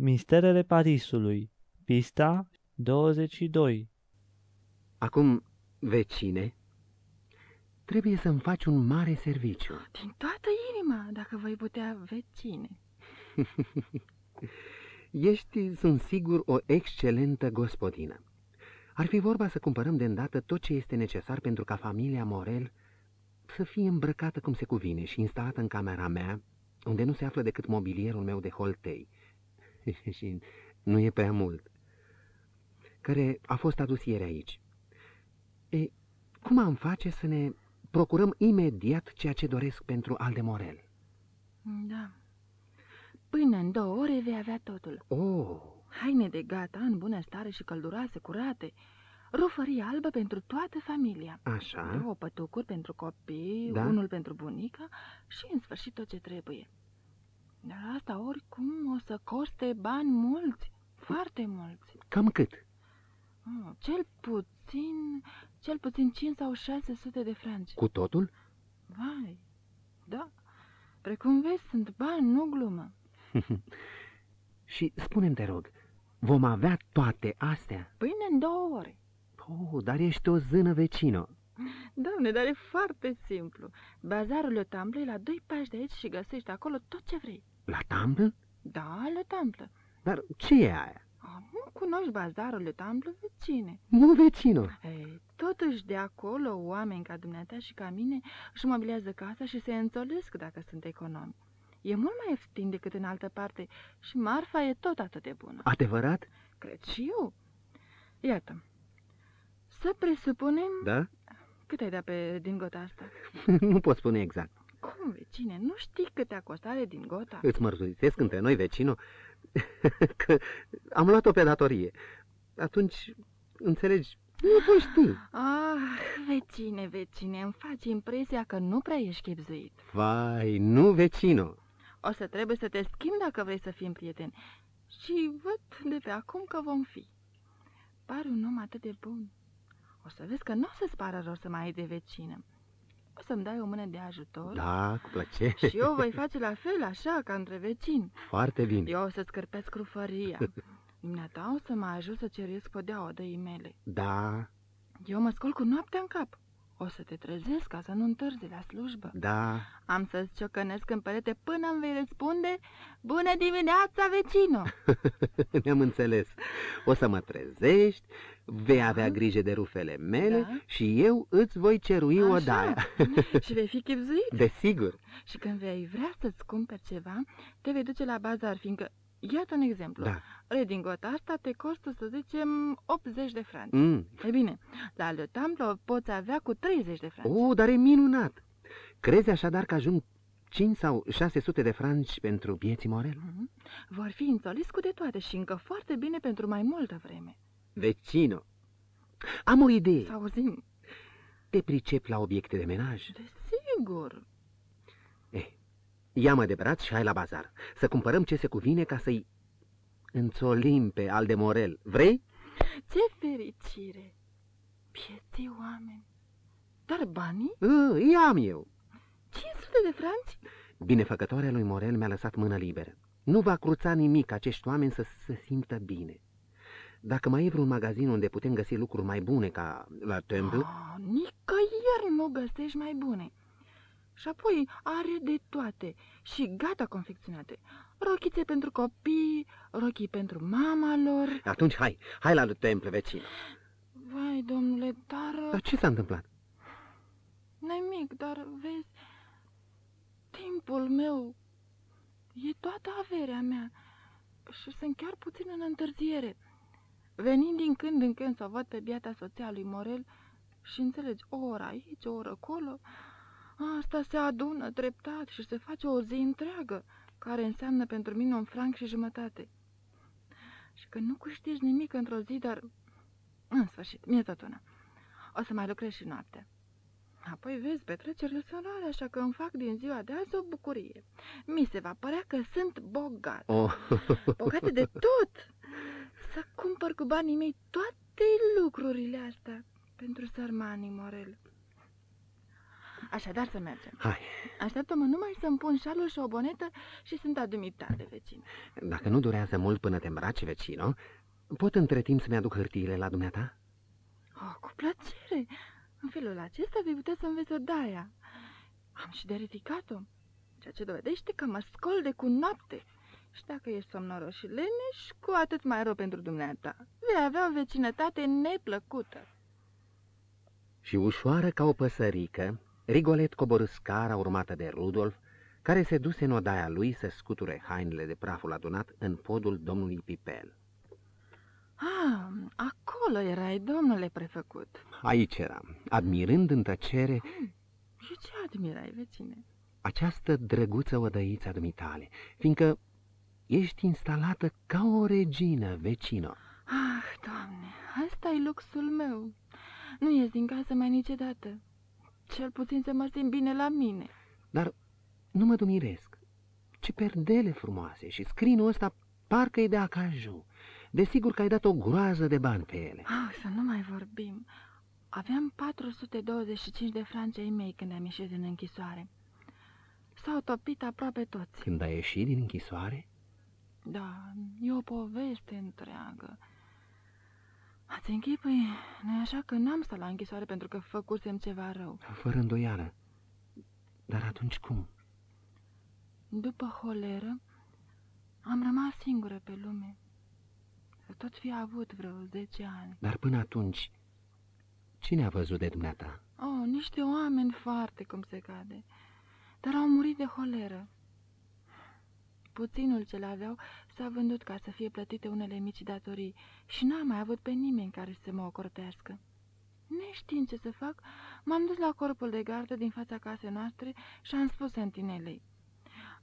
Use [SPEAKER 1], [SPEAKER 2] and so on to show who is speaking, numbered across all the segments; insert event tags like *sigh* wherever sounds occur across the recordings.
[SPEAKER 1] Misterele Parisului, pista 22
[SPEAKER 2] Acum, vecine, trebuie să-mi faci un mare serviciu.
[SPEAKER 3] Din toată inima, dacă voi putea, vecine. *laughs*
[SPEAKER 2] Ești, sunt sigur, o excelentă gospodină. Ar fi vorba să cumpărăm de îndată tot ce este necesar pentru ca familia Morel să fie îmbrăcată cum se cuvine și instalată în camera mea, unde nu se află decât mobilierul meu de holtei. *laughs* și nu e prea mult. Care a fost adus ieri aici. E, cum am face să ne procurăm imediat ceea ce doresc pentru Aldemorel?
[SPEAKER 3] Da. Până în două ore vei avea totul.
[SPEAKER 2] Oh,
[SPEAKER 3] Haine de gata, în bună stare și călduroase, curate. Rufărie albă pentru toată familia.
[SPEAKER 2] așa?
[SPEAKER 3] Două pătucuri pentru copii,
[SPEAKER 2] Da.
[SPEAKER 3] unul pentru bunica și, în sfârșit, tot ce trebuie. Dar asta oricum o să coste bani mulți, foarte mulți.
[SPEAKER 2] Cam cât?
[SPEAKER 3] Oh, cel puțin, cel puțin 5 sau 600 de franci.
[SPEAKER 2] Cu totul?
[SPEAKER 3] Vai, da. Precum vezi, sunt bani, nu glumă. *laughs*
[SPEAKER 2] Și spune-mi, te rog, vom avea toate astea?
[SPEAKER 3] Pâine în două ore.
[SPEAKER 2] Oh, dar ești o zână vecină.
[SPEAKER 3] Doamne, dar e foarte simplu. Bazarul Le Temple e la doi pași de aici și găsești acolo tot ce vrei.
[SPEAKER 2] La Tamble?
[SPEAKER 3] Da, Le Temple.
[SPEAKER 2] Dar ce e aia?
[SPEAKER 3] Ah, nu cunoști bazarul Le Temple, vecine.
[SPEAKER 2] Nu vecină.
[SPEAKER 3] Ei, totuși de acolo oameni ca dumneata și ca mine își mobilează casa și se înțolesc dacă sunt economi. E mult mai ieftin decât în altă parte și marfa e tot atât de bună.
[SPEAKER 2] Adevărat?
[SPEAKER 3] Cred și eu. Iată, să presupunem
[SPEAKER 2] Da?
[SPEAKER 3] cât ai dat pe din gota asta. *laughs*
[SPEAKER 2] nu pot spune exact.
[SPEAKER 3] Cum, vecine, nu știi câte a costat din gota?
[SPEAKER 2] Îți mărturisesc între noi, vecino, *laughs* că am luat-o pe datorie. Atunci, înțelegi, nu pot ști.
[SPEAKER 3] Ah, vecine, vecine, îmi faci impresia că nu prea ești chipzuit.
[SPEAKER 2] Vai, nu vecino.
[SPEAKER 3] O să trebuie să te schimbi dacă vrei să fim prieteni. Și văd de pe acum că vom fi. Pare un om atât de bun. O să vezi că nu o să-ți pară rău să mai ai de vecină. O să-mi dai o mână de ajutor
[SPEAKER 2] Da, cu plăcere.
[SPEAKER 3] și eu voi face la fel, așa, ca între vecini.
[SPEAKER 2] Foarte bine.
[SPEAKER 3] Eu o să-ți cărpesc rufăria. Dumneata o să mă ajut să ceresc podeaua de mele.
[SPEAKER 2] Da,
[SPEAKER 3] Eu mă scol cu noaptea în cap. O să te trezesc ca să nu întârzi la slujbă.
[SPEAKER 2] da.
[SPEAKER 3] Am să-ți ciocănesc în perete până îmi vei răspunde Bună dimineața, vecino! *laughs*
[SPEAKER 2] Ne-am înțeles. O să mă trezești, vei avea
[SPEAKER 3] Da.
[SPEAKER 2] grijă de rufele mele
[SPEAKER 3] Da.
[SPEAKER 2] și eu îți voi cerui o
[SPEAKER 3] Așa.
[SPEAKER 2] daia. *laughs*
[SPEAKER 3] și vei fi chipzuit.
[SPEAKER 2] Desigur.
[SPEAKER 3] Și când vei vrea să-ți cumperi ceva, te vei duce la bazar, fiindcă, iată un exemplu.
[SPEAKER 2] Da.
[SPEAKER 3] Redingota asta te costă, să zicem, 80 de franci.
[SPEAKER 2] Mm.
[SPEAKER 3] E bine, la Le Temple o poți avea cu 30 de franci.
[SPEAKER 2] Oh, dar e minunat. Crezi așadar că ajung 5 sau 600 de franci pentru vieții Morel?
[SPEAKER 3] Mhm. Vor fi înțoliți cu de toate și încă foarte bine pentru mai multă vreme.
[SPEAKER 2] Vecino, am o idee.
[SPEAKER 3] Să auzim.
[SPEAKER 2] Te pricep la obiecte de menaj?
[SPEAKER 3] Desigur.
[SPEAKER 2] Eh, ia-mă de braț și hai la bazar. Să cumpărăm ce se cuvine ca să-i înțolim pe Aldemorel. Vrei?
[SPEAKER 3] Ce fericire! Pieții oameni! Dar banii?
[SPEAKER 2] Uh, i-am eu.
[SPEAKER 3] 500 de franci?
[SPEAKER 2] Binefăcătoarea lui Morel mi-a lăsat mână liberă. Nu va cruța nimic acești oameni să se simtă bine. Dacă mai e vreun magazin unde putem găsi lucruri mai bune ca la Temple,
[SPEAKER 3] Ah, nicăieri nu găsești mai bune. Și apoi are de toate și gata confecționate. Rochițe pentru copii, rochii pentru mama lor.
[SPEAKER 2] atunci hai, hai la Temple, vecin.
[SPEAKER 3] Vai, domnule, dar...
[SPEAKER 2] Dar ce s-a întâmplat?
[SPEAKER 3] Nimic, dar vezi, timpul meu e toată averea mea și sunt chiar puțin în întârziere. Venind din când în când să o văd pe biata soția lui Morel și înțelegi, o oră aici, o oră acolo, asta se adună treptat și se face o zi întreagă, care înseamnă pentru mine un franc și jumătate. Și că nu câștigi nimic într-o zi, dar, în sfârșit, mi-e tot una. O să mai lucrez și noaptea. Apoi vezi, petrecerile sunt rare, așa că îmi fac din ziua de azi o bucurie. Mi se va părea că sunt bogat,
[SPEAKER 2] Oh,
[SPEAKER 3] bogată de tot. Să cumpăr cu banii mei toate lucrurile astea pentru sărmanii Morel. Așadar să mergem.
[SPEAKER 2] Hai,
[SPEAKER 3] Așteaptă-mă numai să-mi pun șalul și o bonetă și sunt adumitare, vecine.
[SPEAKER 2] dacă nu durează mult până te îmbraci, vecino, pot între timp să-mi aduc hârtiile la dumneata?
[SPEAKER 3] Oh, cu plăcere! În felul acesta vei putea să înveți odaia. Am și de ridicat-o, ceea ce dovedește că mă scol de cu noapte. Și dacă ești somnoros și leneș, cu atât mai rău pentru dumneata. Vei avea o vecinătate neplăcută.
[SPEAKER 2] Și ușoară ca o păsărică, Rigolet coborâ scara urmată de Rudolf, care se duse în odaia lui să scuture hainele de praful adunat în podul domnului Pipel.
[SPEAKER 3] Ah, acolo erai, domnule prefăcut.
[SPEAKER 2] Aici eram, admirând în tăcere
[SPEAKER 3] Și ce admirai, vecine?
[SPEAKER 2] această drăguță odăiță a dumitale, fiindcă ești instalată ca o regină, vecino.
[SPEAKER 3] Ah, doamne, asta e luxul meu. Nu ies din casă mai niciodată. Cel puțin să mă simt bine la mine.
[SPEAKER 2] Dar nu mă dumiresc. Ce perdele frumoase și scrinul ăsta parcă e de acaju. Desigur că ai dat o groază de bani pe ele.
[SPEAKER 3] Ah, să nu mai vorbim. Aveam 425 de franci ai mei când am ieșit din închisoare. S-au topit aproape toți.
[SPEAKER 2] Când ai ieșit din închisoare,
[SPEAKER 3] Da, e o poveste întreagă. Ați închipui, nu așa că n-am stat la închisoare pentru că făcusem ceva rău.
[SPEAKER 2] fără îndoială. Dar atunci cum?
[SPEAKER 3] După holeră, am rămas singură pe lume. Să tot fi avut vreo 10 ani.
[SPEAKER 2] Dar până atunci, cine a văzut de dumneata?
[SPEAKER 3] Oh, niște oameni foarte cum se cade, dar au murit de holeră. Puținul ce le aveau s-a vândut ca să fie plătite unele mici datorii și n-am mai avut pe nimeni care să mă ocortească. Neștiind ce să fac, m-am dus la corpul de gardă din fața casei noastre și am spus sentinelei.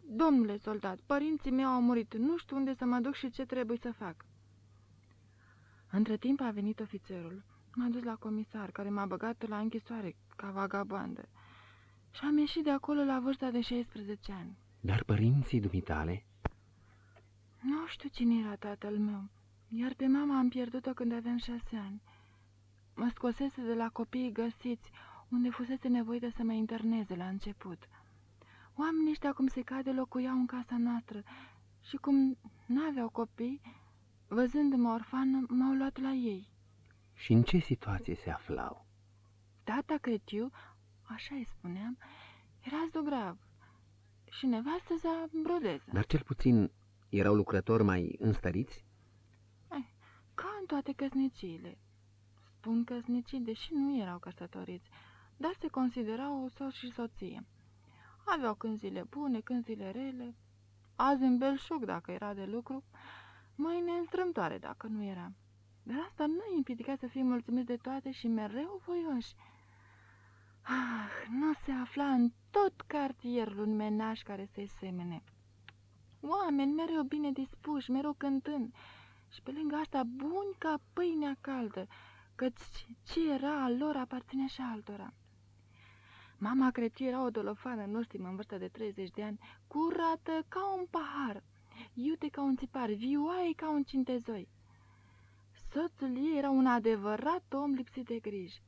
[SPEAKER 3] Domnule soldat, părinții mei au murit, nu știu unde să mă duc și ce trebuie să fac. Între timp a venit ofițerul. M-a dus la comisar, care m-a băgat la închisoare ca vagabandă. Și am ieșit de acolo la vârsta de 16 ani.
[SPEAKER 2] Dar părinții dumitale?
[SPEAKER 3] Nu știu cine era tatăl meu, iar pe mama am pierdut-o când aveam șase ani. Mă scosese de la copiii găsiți, unde fusese nevoită să mă interneze la început. Oamenii ăștia, cum se cade, locuiau în casa noastră și cum n-aveau copii, văzându-mă orfană, m-au luat la ei.
[SPEAKER 2] Și în ce situație se aflau?
[SPEAKER 3] Tata Cretiu, așa îi spuneam, era zdugrav și nevastă sa brodeză.
[SPEAKER 2] Dar cel puțin erau lucrători mai înstăriți?
[SPEAKER 3] Ca în toate căsniciile. Spun căsnicii, deși nu erau căsătoriți, dar se considerau soț și soție. Aveau când zile bune, când zile rele, azi în belșug dacă era de lucru, mâine în strâmtoare dacă nu era. Dar asta nu îi împiedica să fie mulțumiți de toate și mereu voioși. Ah, nu se afla în tot cartierul un menaj care să-i semene. Oameni mereu bine dispuși, mereu cântând, și pe lângă asta buni ca pâinea caldă, căci ce era al lor aparținea și altora. Mama Cretiu era o dolofană nostimă în vârstă de 30 de ani, curată ca un pahar, iute ca un țipar, vioaie ca un cintezoi. Soțul ei era un adevărat om lipsit de griji.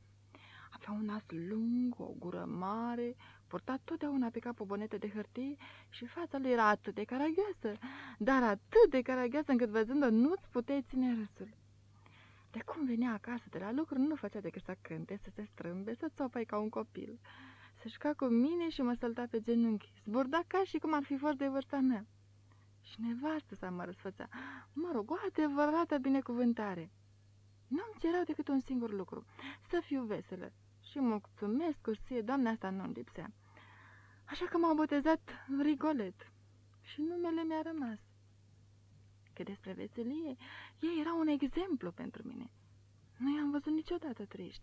[SPEAKER 3] Avea un nas lung, o gură mare, purta totdeauna pe cap o bonetă de hârtie și fața lui era atât de caragioasă, dar atât de caragioasă încât văzând-o nu-ți puteai ține râsul. De cum venea acasă de la lucru, nu făcea decât să cânte, să se strâmbe, să țopăi ca un copil. Se juca cu mine și mă sălta pe genunchi, zburda ca și cum ar fi fost de vârsta mea. Și nevastă sa mă răsfăța, mă rog, o adevărată binecuvântare. Nu-mi cereau decât un singur lucru, să fiu veselă. Și mulțumesc cu sie, doamna asta nu-mi lipsea. Așa că m-au botezat Rigolet și numele mi-a rămas. Că despre veselie, ei era un exemplu pentru mine. Nu i-am văzut niciodată triști.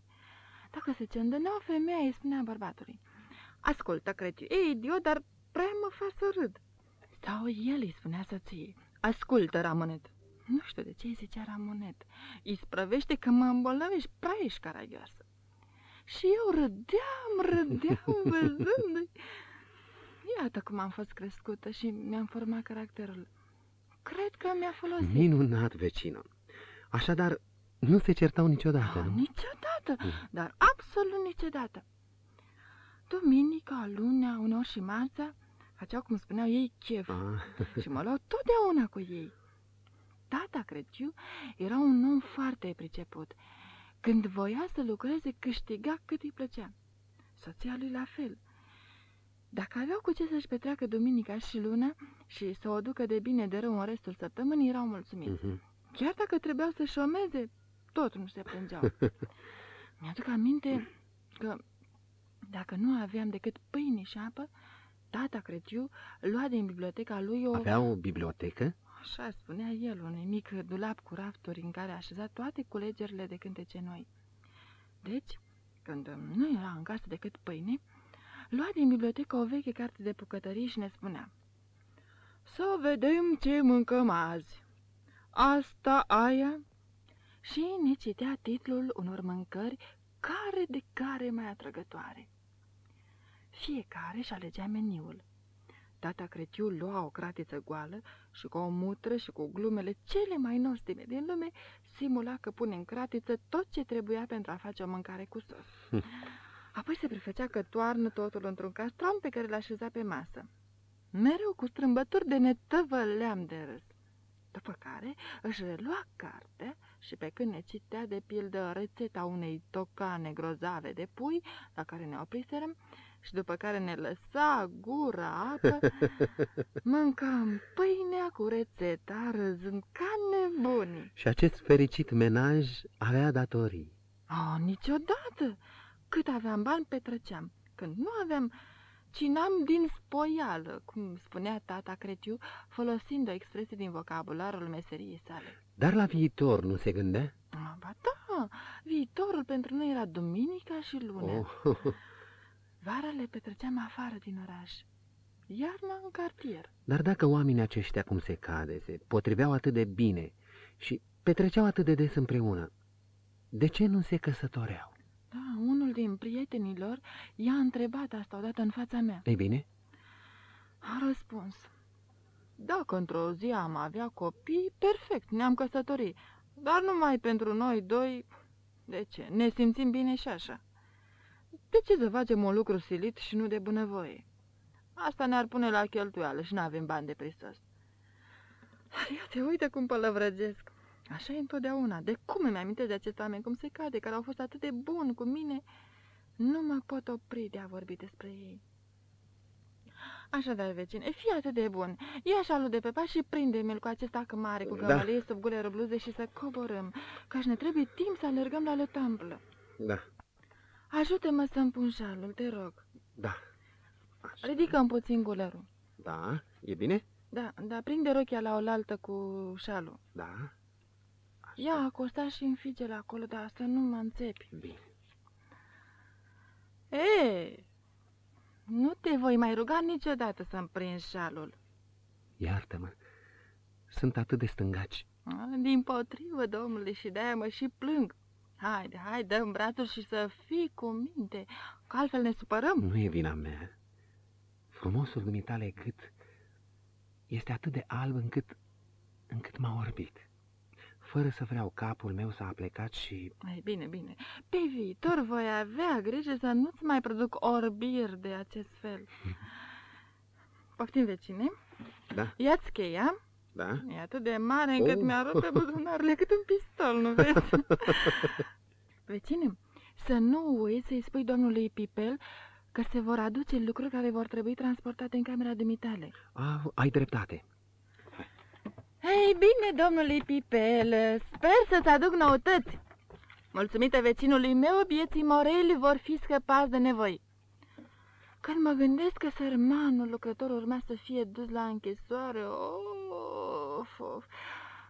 [SPEAKER 3] Dacă se cendăneau, femeia îi spunea bărbatului. Ascultă, Creciu, e idiot, dar prea mă fac să râd. Sau el îi spunea soției. Ascultă, Ramonet. Nu știu de ce îi zicea Ramonet. Îi sprăvește că mă îmbolnăvești, prea ești caragioasă. Și eu râdeam, râdeam *laughs* văzându-i. Iată cum am fost crescută și mi-am format caracterul. Cred că mi-a folosit.
[SPEAKER 2] Minunat, vecino. Așadar, nu se certau niciodată,
[SPEAKER 3] Oh,
[SPEAKER 2] nu?
[SPEAKER 3] niciodată,
[SPEAKER 2] Mm.
[SPEAKER 3] dar absolut niciodată. Duminica, lunea, uneori și marța, făceau, cum spuneau ei, chef
[SPEAKER 2] Ah, *laughs*
[SPEAKER 3] și mă luau totdeauna cu ei. Tata Crăciu era un om foarte priceput. Când voia să lucreze, câștiga cât îi plăcea. Soția lui la fel. Dacă aveau cu ce să-și petreacă duminica și luna și să o ducă de bine de rău în restul săptămânii, erau mulțumiți.
[SPEAKER 2] mhm.
[SPEAKER 3] Chiar dacă trebuiau să șomeze, tot nu se plângeau. *laughs* Mi-aduc aminte că dacă nu aveam decât pâine și apă, tata Crăciu lua din biblioteca lui o...
[SPEAKER 2] Avea o bibliotecă?
[SPEAKER 3] Așa spunea el, un mic dulap cu rafturi în care așeza toate culegerile de cântece noi. Deci, când nu era în casă decât pâine, lua din bibliotecă o veche carte de bucătărie și ne spunea Să vedem ce mâncăm azi. Asta, aia. Și ne citea titlul unor mâncări care de care mai atrăgătoare. Fiecare și alegea meniul. Tata Crăciu lua o cratiță goală și cu o mutră și cu glumele cele mai nostime din lume, simula că pune în cratiță tot ce trebuia pentru a face o mâncare cu sos. *laughs* Apoi se prefăcea că toarnă totul într-un castron pe care l așeza pe masă. Mereu cu strâmbături de netăvăleam de râs. După care își relua cartea și pe când ne citea de pildă rețeta unei tocane grozave de pui, la care ne opriserăm, și după care ne lăsa gura apă, *laughs* mâncam pâinea cu rețeta, râzând ca nebunii.
[SPEAKER 2] Și acest fericit menaj avea datorii.
[SPEAKER 3] Oh, niciodată! Cât aveam bani, petreceam. Când nu aveam, cinam din spoială, cum spunea tata Creciu, folosind o expresie din vocabularul meseriei sale.
[SPEAKER 2] Dar la viitor nu se gândea?
[SPEAKER 3] Ah, Ba da, viitorul pentru noi era duminica și lunea.
[SPEAKER 2] Oh, *laughs*
[SPEAKER 3] Vara le petreceam afară din oraș, iarna în cartier.
[SPEAKER 2] dar dacă oamenii aceștia, cum se cade, se potriveau atât de bine și petreceau atât de des împreună, de ce nu se căsătoreau?
[SPEAKER 3] Da, unul din prietenii lor i-a întrebat asta odată în fața mea.
[SPEAKER 2] Ei bine,
[SPEAKER 3] A răspuns. Dacă într-o zi am avea copii, perfect, ne-am căsătorit. Dar numai pentru noi doi, de ce? Ne simțim bine și așa. De ce să facem un lucru silit și nu de bunăvoie? Asta ne-ar pune la cheltuială și nu avem bani de prisos. Dar ia te uite cum pălăvrăgesc. Așa e întotdeauna. De cum îmi amintesc de acest oameni, cum se cade, care au fost atât de buni cu mine, nu mă pot opri de a vorbi despre ei. Așadar, vecine, fii atât de bun. Ia șalul de pe pas și prinde-mi-l cu acest ac mare, cu
[SPEAKER 2] Da.
[SPEAKER 3] gămălie sub gulerul bluze și să coborâm, căci ne trebuie timp să alergăm la Le Temple.
[SPEAKER 2] da,
[SPEAKER 3] Ajută-mă să-mi pun șalul, te rog.
[SPEAKER 2] da, așa,
[SPEAKER 3] Ridică-mi puțin gulerul.
[SPEAKER 2] da, e bine?
[SPEAKER 3] Da, da, prinde rochia la oaltă cu șalul.
[SPEAKER 2] Da, așa,
[SPEAKER 3] Ia, acosta și înfige la acolo, dar să nu mă înțepi.
[SPEAKER 2] bine.
[SPEAKER 3] E, nu te voi mai ruga niciodată să-mi prinzi șalul.
[SPEAKER 2] Iartă-mă, sunt atât de stângaci.
[SPEAKER 3] A, Din potrivă, domnule, și de-aia mă și plâng. Haide, hai, dăm brațul și să fii cu minte, că altfel ne supărăm.
[SPEAKER 2] Nu e vina mea. Frumosul dumitale gât este atât de alb încât, încât m-a orbit. Fără să vreau, capul meu s-a plecat și...
[SPEAKER 3] Ei, bine, bine. Pe viitor voi avea grijă să nu-ți mai produc orbiri de acest fel. *laughs* Poftim, vecine?
[SPEAKER 2] Da,
[SPEAKER 3] Ia-ți cheia.
[SPEAKER 2] Da,
[SPEAKER 3] E atât de mare încât
[SPEAKER 2] Oh.
[SPEAKER 3] mi-a rupt pe *laughs* buzunarele cât un pistol, nu vezi? *laughs* Vecine, să nu uiți să-i spui domnului Pipel că se vor aduce lucruri care vor trebui transportate în camera dumitale.
[SPEAKER 2] A, ai dreptate.
[SPEAKER 3] Ei bine, domnule Pipel, sper să-ți aduc noutăți. Mulțumită vecinului meu, bieții moreli vor fi scăpați de nevoi. Când mă gândesc că sărmanul lucrător urma să fie dus la închisoare, of, of,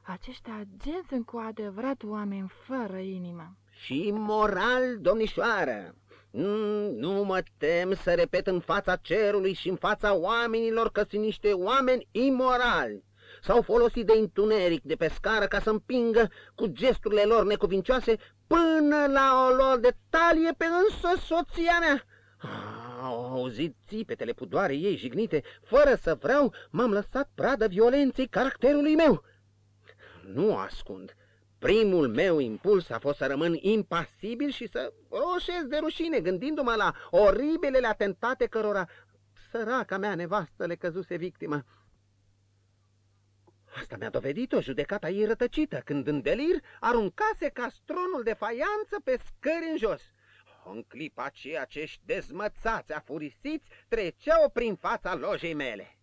[SPEAKER 3] acești agenți sunt cu adevărat oameni fără inimă.
[SPEAKER 2] Și moral, domnișoară. Mm, Nu mă tem să repet în fața cerului și în fața oamenilor că sunt niște oameni imorali. S-au folosit de întuneric de pe scară ca să împingă cu gesturile lor necuvincioase până la o lor de talie pe însă soția mea. Ah, Au auzit țipetele pudoare ei jignite, fără să vreau, m-am lăsat pradă violenței caracterului meu. Nu ascund, Primul meu impuls a fost să rămân impasibil și să roșez de rușine, gândindu-mă la oribilele atentate cărora săraca mea nevastă le căzuse victimă. Asta mi-a dovedit-o judecata ei rătăcită, când în delir aruncase castronul de faianță pe scări în jos. În clipa aceea acești dezmățați, afurisiți, treceau prin fața lojei mele.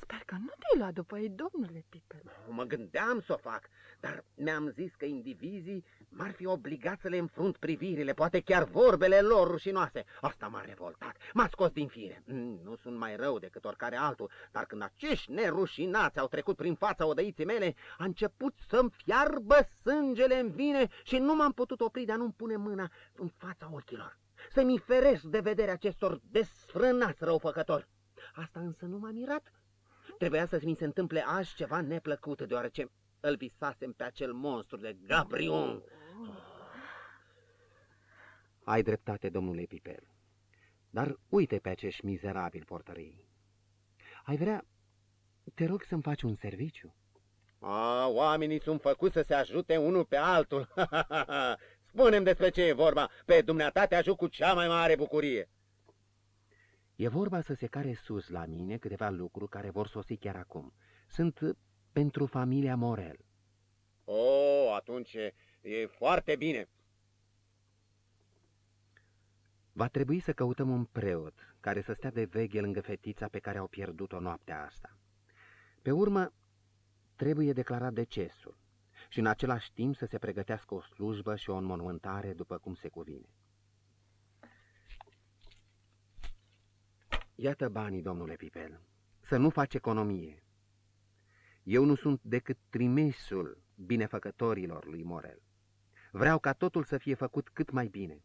[SPEAKER 3] Sper că nu te-ai luat după ei, domnule Piper.
[SPEAKER 2] Mă gândeam să o fac, dar mi-am zis că indivizii m-ar fi obligat să le înfrunt privirile, poate chiar vorbele lor rușinoase. Asta m-a revoltat, m-a scos din fire. Mm, nu sunt mai rău decât oricare altul, dar când acești nerușinați au trecut prin fața odăiții mele, a început să-mi fiarbă sângele în vine și nu m-am putut opri de a nu-mi pune mâna în fața ochilor. Să-mi feresc de vedere acestor desfrânați răufăcători. Asta însă nu m-a mirat. Trebuia să mi se întâmple azi ceva neplăcut, deoarece îl visasem pe acel monstru de Gabrion. Ai dreptate, domnule Piper, dar uite pe acești mizerabili portării. Ai vrea, te rog să-mi faci un serviciu? A, oamenii sunt făcuți să se ajute unul pe altul. *laughs* Spunem despre ce e vorba. Pe dumneata te ajut cu cea mai mare bucurie. E vorba să se care sus la mine câteva lucruri care vor sosi chiar acum. Sunt pentru familia Morel. O, atunci e foarte bine. Va trebui să căutăm un preot care să stea de veghe lângă fetița pe care au pierdut-o noaptea asta. Pe urmă, trebuie declarat decesul și în același timp să se pregătească o slujbă și o înmormântare după cum se cuvine. Iată banii, domnule Pipel, să nu faci economie. Eu nu sunt decât trimesul binefăcătorilor lui Morel. Vreau ca totul să fie făcut cât mai bine.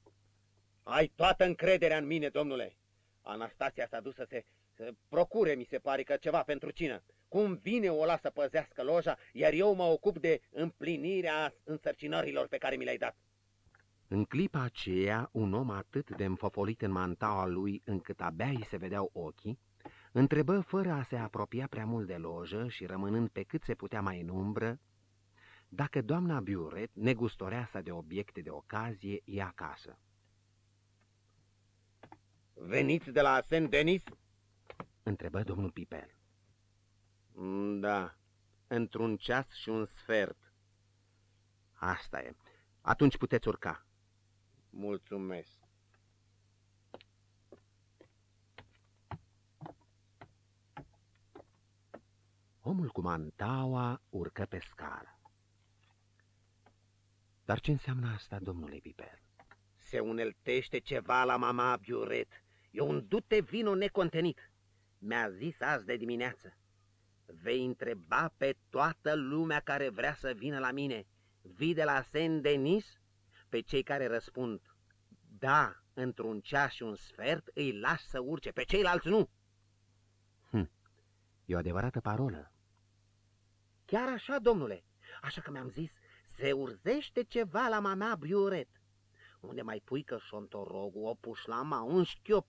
[SPEAKER 2] Ai toată încrederea în mine, domnule. Anastasia s-a dus să se să procure, mi se pare că ceva pentru cină. Cum vine o lasă păzească loja, iar eu mă ocup de împlinirea însărcinărilor pe care mi le-ai dat. În clipa aceea, un om atât de înfofolit în mantaua lui, încât abia îi se vedeau ochii, întrebă fără a se apropia prea mult de lojă și rămânând pe cât se putea mai în umbră, dacă doamna Biuret, negustoreasa de obiecte de ocazie, e acasă. Veniți de la Saint Denis? întrebă domnul Pipel. Mm, da, într-un ceas și un sfert. Asta e. Atunci puteți urca. Mulțumesc. Omul cu mantaua urcă pe scară. Dar ce înseamnă asta, domnule Piper? Se uneltește ceva la mama Biuret. E un dute vino necontenit. Mi-a zis azi de dimineață. Vei întreba pe toată lumea care vrea să vină la mine. Vii de la Saint-Denis? Pe cei care răspund, da, într-un ceas și un sfert, îi las să urce, pe ceilalți nu. Hm, e o adevărată parolă. Chiar așa, domnule, așa că mi-am zis, se urzește ceva la mama Biuret. Unde mai pui că șontorogul, o pușlama, un șchiop,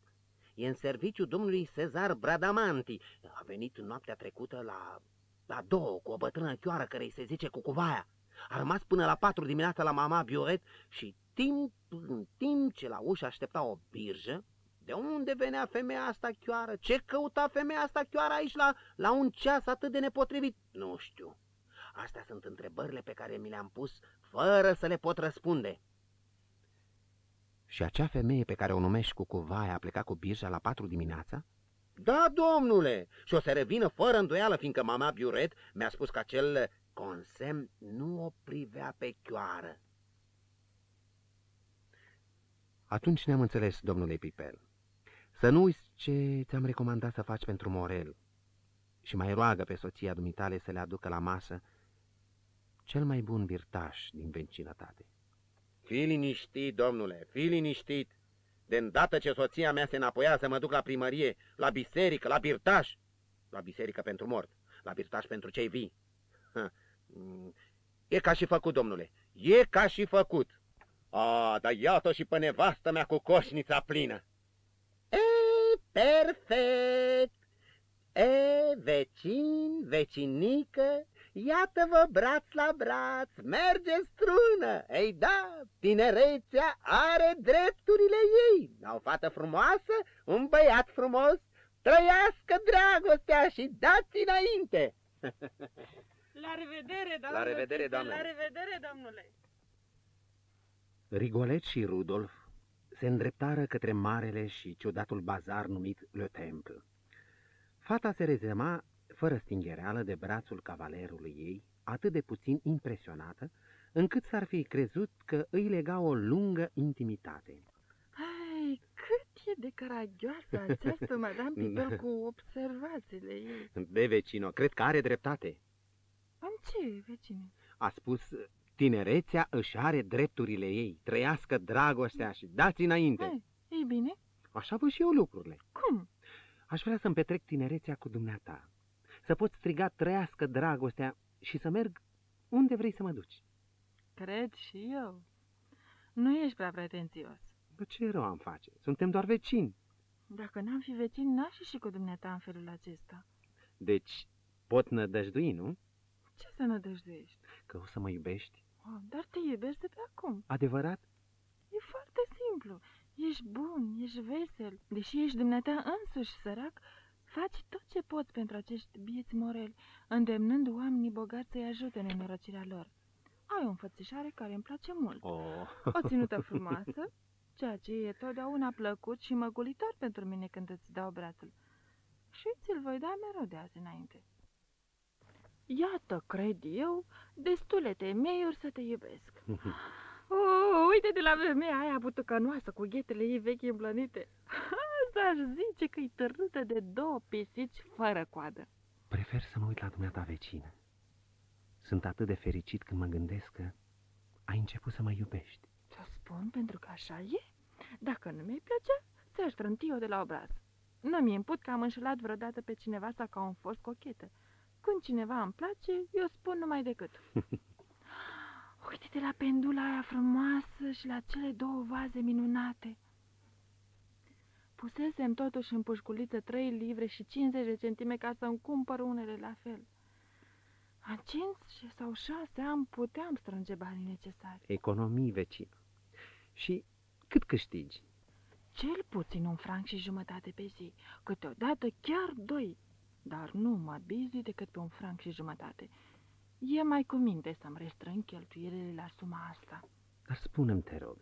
[SPEAKER 2] e în serviciu domnului Cezar Bradamanti. A venit noaptea trecută la, la două cu o bătrână chioară care îi se zice cucuvaia. A rămas până la patru dimineața la mama Bioret și timp în timp ce la ușă aștepta o birjă, de unde venea femeia asta chioară? Ce căuta femeia asta chioară aici la, la un ceas atât de nepotrivit? Nu știu. Astea sunt întrebările pe care mi le-am pus fără să le pot răspunde. Și acea femeie pe care o numești cu cuvaia a plecat cu birja la patru dimineața? Da, domnule, și o să revină fără îndoială, fiindcă mama Biuret mi-a spus că acel Consem nu o privea pe chioară. Atunci ne-am înțeles, domnule Pipel. Să nu uiți ce ți-am recomandat să faci pentru Morel și mai roagă pe soția dumitale să le aducă la masă cel mai bun virtaș din vecinătate. Fii liniștit, domnule, fii liniștit. De îndată ce soția mea se înapoiază, mă duc la primărie, la biserică, la birtaș. La biserică pentru mort, la birtaș pentru cei vii. E ca și făcut, domnule, e ca și făcut. A, dar iată și pe nevastă mea cu coșnița plină. E, perfect! E, vecin, vecinică, Iată-vă braț la braț, merge strună. Ei da, tinerețea are drepturile ei. O fată frumoasă, un băiat frumos, trăiască dragostea și dați înainte.
[SPEAKER 3] La revedere, doamnă.
[SPEAKER 2] La revedere, doamnă.
[SPEAKER 3] La revedere, domnule.
[SPEAKER 2] Rigolet și Rudolf se îndreptară către marele și ciudatul bazar numit Le Temple. Fata se rezema, fără stingereală, de brațul cavalerului ei, atât de puțin impresionată, încât s-ar fi crezut că îi lega o lungă intimitate.
[SPEAKER 3] Ai, cât e de caragioasă această Madame Pipel cu observațiile ei.
[SPEAKER 2] De vecino, cred că are dreptate.
[SPEAKER 3] Am ce, vecine?
[SPEAKER 2] A spus, tinerețea își are drepturile ei, trăiască dragostea și dați înainte.
[SPEAKER 3] Hai, ei bine,
[SPEAKER 2] Așa văd și eu lucrurile.
[SPEAKER 3] cum?
[SPEAKER 2] Aș vrea să-mi petrec tinerețea cu dumneata, să pot striga trăiască dragostea și să merg unde vrei să mă duci.
[SPEAKER 3] Cred și eu. Nu ești prea pretențios.
[SPEAKER 2] Bă, ce rău am face? Suntem doar vecini.
[SPEAKER 3] Dacă n-am fi vecini, n-aș fi și cu dumneata în felul acesta.
[SPEAKER 2] Deci pot nădăjdui, nu?
[SPEAKER 3] Ce să nădăjduiești?
[SPEAKER 2] Că o să mă iubești?
[SPEAKER 3] Oh, dar te iubești de pe acum.
[SPEAKER 2] Adevărat?
[SPEAKER 3] E foarte simplu. Ești bun, ești vesel. Deși ești dumneata însuși sărac, faci tot ce poți pentru acești bieți moreli, îndemnând oamenii bogați să-i ajute în nenorocirea lor. Ai o înfățișare care îmi place mult.
[SPEAKER 2] Oh.
[SPEAKER 3] O ținută frumoasă, ceea ce e totdeauna plăcut și măgulitor pentru mine când îți dau brațul. Și ți-l voi da mereu de azi înainte. Iată, cred eu, destule temeiuri să te iubesc. *laughs* Oh, uite de la femeia aia butucănoasă cu ghetele ei vechi împlănite. Asta aș zice că-i târâtă de două pisici fără coadă.
[SPEAKER 2] Prefer să mă uit la dumneata vecină. Sunt atât de fericit când mă gândesc că ai început să mă iubești.
[SPEAKER 3] Ți-o spun pentru că așa e. Dacă nu mi-ai plăcea, ți-aș trânti-o de la obraz. Nu mi imput că am înșelat vreodată pe cineva sau că am fost cochetă. Când cineva îmi place, eu spun numai decât. *laughs* Uite-te la pendula aia frumoasă și la cele două vaze minunate. Pusesem totuși în pușculiță trei livre și 50 de centime ca să-mi cumpăr unele la fel. În cinci sau șase ani puteam strânge banii necesari.
[SPEAKER 2] Economii vecină. Și cât câștigi?
[SPEAKER 3] Cel puțin un franc și jumătate pe zi, câteodată chiar doi, dar nu mă bizui decât pe un franc și jumătate. E mai cu minte să-mi restrâng cheltuielile la suma asta.
[SPEAKER 2] Dar spune-mi, te rog,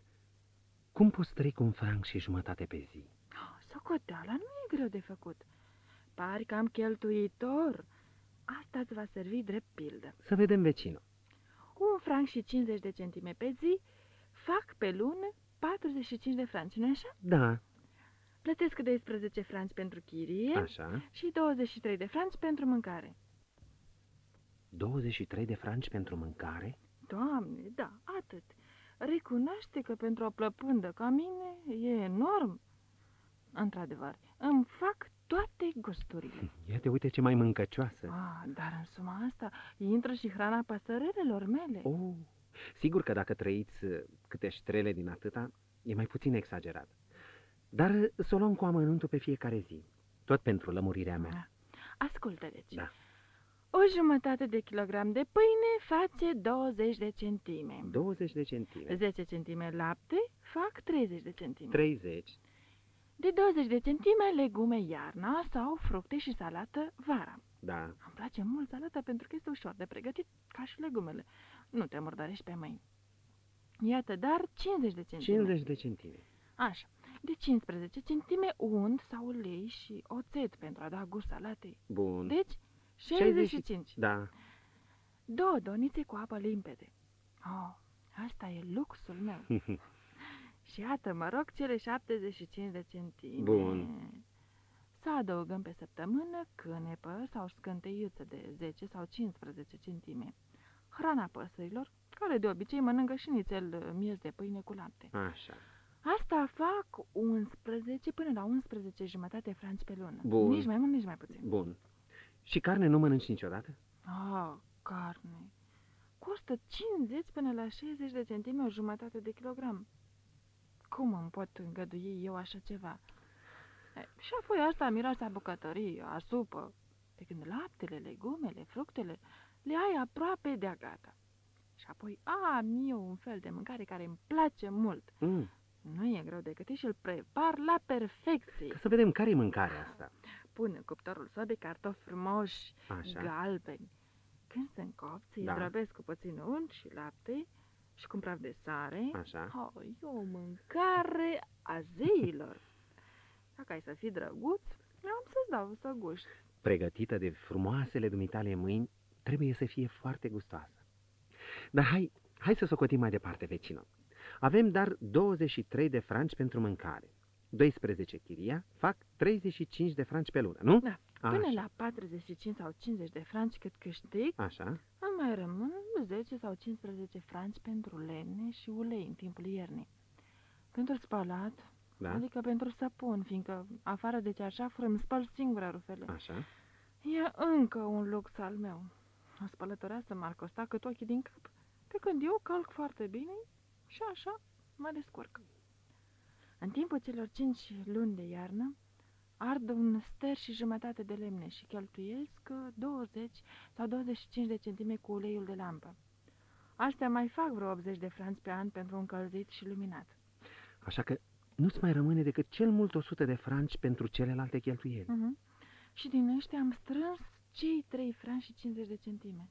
[SPEAKER 2] cum poți trăi cu un franc și jumătate pe zi?
[SPEAKER 3] Oh, socoteala nu e greu de făcut. Pari cam cheltuitor. Asta îți va servi drept pildă.
[SPEAKER 2] Să vedem vecino.
[SPEAKER 3] Un franc și 50 de centime pe zi fac pe lună 45 de franci, nu așa?
[SPEAKER 2] Da,
[SPEAKER 3] Plătesc 12 franci pentru chirie
[SPEAKER 2] așa.
[SPEAKER 3] și 23 de franci pentru mâncare.
[SPEAKER 2] 23 de franci pentru mâncare?
[SPEAKER 3] Doamne, da, atât. Recunoaște că pentru o plăpândă ca mine e enorm. Într-adevăr, îmi fac toate gusturile. *laughs*
[SPEAKER 2] Ia te uite ce mai mâncăcioasă.
[SPEAKER 3] Ah, dar în suma asta intră și hrana păsărelelor mele.
[SPEAKER 2] Oh, sigur că dacă trăiți uh, câte ștrele din atâta, e mai puțin exagerat. Dar uh, să o luăm cu amănuntul pe fiecare zi, tot pentru lămurirea mea.
[SPEAKER 3] Ascultă, deci.
[SPEAKER 2] Da.
[SPEAKER 3] O jumătate de kilogram de pâine face 20 de centime.
[SPEAKER 2] 20 de centime.
[SPEAKER 3] 10 centime lapte fac 30 de centime.
[SPEAKER 2] 30.
[SPEAKER 3] De 20 de centime legume iarna sau fructe și salată vara.
[SPEAKER 2] Da.
[SPEAKER 3] Îmi place mult salata pentru că este ușor de pregătit, ca și legumele. Nu te murdărești pe mâini. Iată, dar 50 de centime.
[SPEAKER 2] 50 de centime.
[SPEAKER 3] Așa. De 15 centime unt sau ulei și oțet pentru a da gust salatei.
[SPEAKER 2] Bun.
[SPEAKER 3] Deci, 65.
[SPEAKER 2] Da.
[SPEAKER 3] Două donițe cu apă limpede. Oh, asta e luxul meu. *laughs* și iată, mă rog, cele 75 de centime.
[SPEAKER 2] Bun.
[SPEAKER 3] Să adăugăm pe săptămână cânepă sau scânteiuță de 10 sau 15 centime. Hrana păsărilor, care de obicei mănâncă și nițel uh, miez de pâine cu lapte.
[SPEAKER 2] Așa.
[SPEAKER 3] Asta fac 11 până la 11 jumătate franci pe lună.
[SPEAKER 2] Bun.
[SPEAKER 3] Nici mai mult, nici mai puțin.
[SPEAKER 2] Bun. Și carne nu mănânci niciodată?
[SPEAKER 3] Ah, carne. Costă 50 până la 60 de centime o jumătate de kilogram. Cum îmi pot îngădui eu așa ceva? E, și apoi asta miroase a bucătărie, a supă. Pe când laptele, legumele, fructele le ai aproape de-a gata. Și apoi am eu un fel de mâncare care îmi place mult.
[SPEAKER 2] Mm.
[SPEAKER 3] Nu e greu de gătit și îl prepar la perfecție.
[SPEAKER 2] Ca să vedem care e mâncarea asta.
[SPEAKER 3] Pun în cuptorul său de cartofi frumoși,
[SPEAKER 2] Așa.
[SPEAKER 3] galbeni. Când sunt copți, îi
[SPEAKER 2] Da.
[SPEAKER 3] zdrobesc cu puțin unt și lapte și cu un praf de sare.
[SPEAKER 2] Așa.
[SPEAKER 3] Oh, e o mâncare a zeilor. *laughs* Dacă ai să fii drăguț, eu am să-ți dau să guști.
[SPEAKER 2] Pregătită de frumoasele dumitale mâini, trebuie să fie foarte gustoasă. Dar hai, hai să socotim mai departe, vecino. Avem dar 23 de franci pentru mâncare. 12 chiria fac 35 de franci pe lună, nu?
[SPEAKER 3] Da, Până
[SPEAKER 2] Așa.
[SPEAKER 3] la 45 sau 50 de franci cât câștig,
[SPEAKER 2] Așa.
[SPEAKER 3] îmi mai rămân 10 sau 15 franci pentru lemne și ulei în timpul iernii. Pentru spălat,
[SPEAKER 2] Da?
[SPEAKER 3] adică pentru săpun, fiindcă afară de ceașafură îmi spăl singura rufele.
[SPEAKER 2] Așa.
[SPEAKER 3] E încă un lux al meu. O spălătoreasă m-ar costa cât ochii din cap, pe când eu calc foarte bine și așa mă descurc. În timpul celor cinci luni de iarnă, ard un ster și jumătate de lemne și cheltuiesc uh, 20 sau 25 de centime cu uleiul de lampă. Astea mai fac vreo 80 de franți pe an pentru încălzit și luminat.
[SPEAKER 2] Așa că nu-ți mai rămâne decât cel mult 100 de franci pentru celelalte cheltuieli.
[SPEAKER 3] Mhm. Și din ăștia am strâns cei 3 franci și 50 de centime.